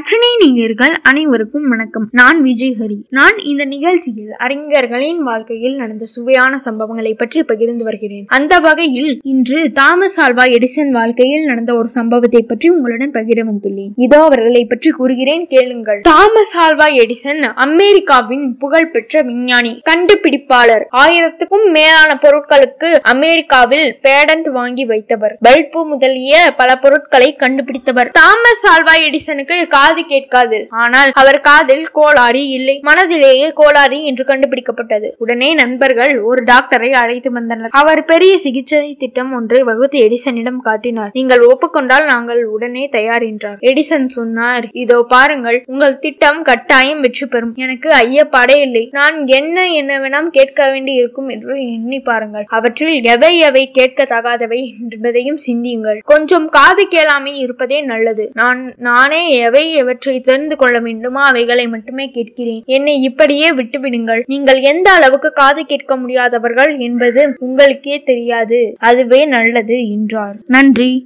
நற்றினை நேயர்கள் அனைவருக்கும் வணக்கம். நான் விஜய் ஹரி. நான் இந்த நிகழ்ச்சியில் அறிஞர்களின் வாழ்க்கையில் நடந்த சுவையான சம்பவங்களை பற்றி பகிர்ந்து வருகிறேன். அந்த வகையில் இன்று தாமஸ் ஆல்வா எடிசன் வாழ்க்கையில் நடந்த ஒரு சம்பவத்தை பற்றி உங்களுடன் பகிர வந்துள்ளேன். இதோ அவர்களை பற்றி கூறுகிறேன் கேளுங்கள். தாமஸ் ஆல்வா எடிசன் அமெரிக்காவின் புகழ்பெற்ற விஞ்ஞானி கண்டுபிடிப்பாளர் ஆயிரத்துக்கும் மேலான பொருட்களுக்கு அமெரிக்காவில் பேடன்ட் வாங்கி வைத்தவர். பல்பு முதலிய பல பொருட்களை கண்டுபிடித்தவர். தாமஸ் ஆல்வா எடிசனுக்கு காது கேட்காது. ஆனால் அவர் காதில் கோளாறு இல்லை. மனதிலேயே கோளாறு என்று கண்டுபிடிக்கப்பட்டது. உடனே நண்பர்கள் ஒரு டாக்டரை அழைத்து வந்தனர். அவர் பெரிய சிகிச்சை திட்டம் ஒன்றை வகுத்து எடிசனிடம் காட்டினார். நீங்கள் ஒப்புக்கொண்டால் நாங்கள் உடனே தயார் என்றார். எடிசன் சொன்னார் இதோ பாருங்கள் உங்கள் திட்டம் கட்டாயம் வெற்றி பெறும். எனக்கு ஐயப்பாடே இல்லை. நான் என்ன என்னவெல்லாம் கேட்க வேண்டி இருக்கும் என்று எண்ணி பாருங்கள். அவற்றில் எவை எவை கேட்கத்தகாதவை என்பதையும் சிந்தியுங்கள். கொஞ்சம் காது கேளாமை இருப்பதே நல்லது. நான் நானே எவை எவற்றை தெரிந்து கொள்ள வேண்டுமோ. அவைகளை மட்டுமே கேட்கிறேன். என்னை இப்படியே விட்டுவிடுங்கள். நீங்கள் எந்த அளவுக்கு காது கேட்க முடியாதவர்கள் என்பது உங்களுக்கே தெரியாது. அதுவே நல்லது என்றார். நன்றி.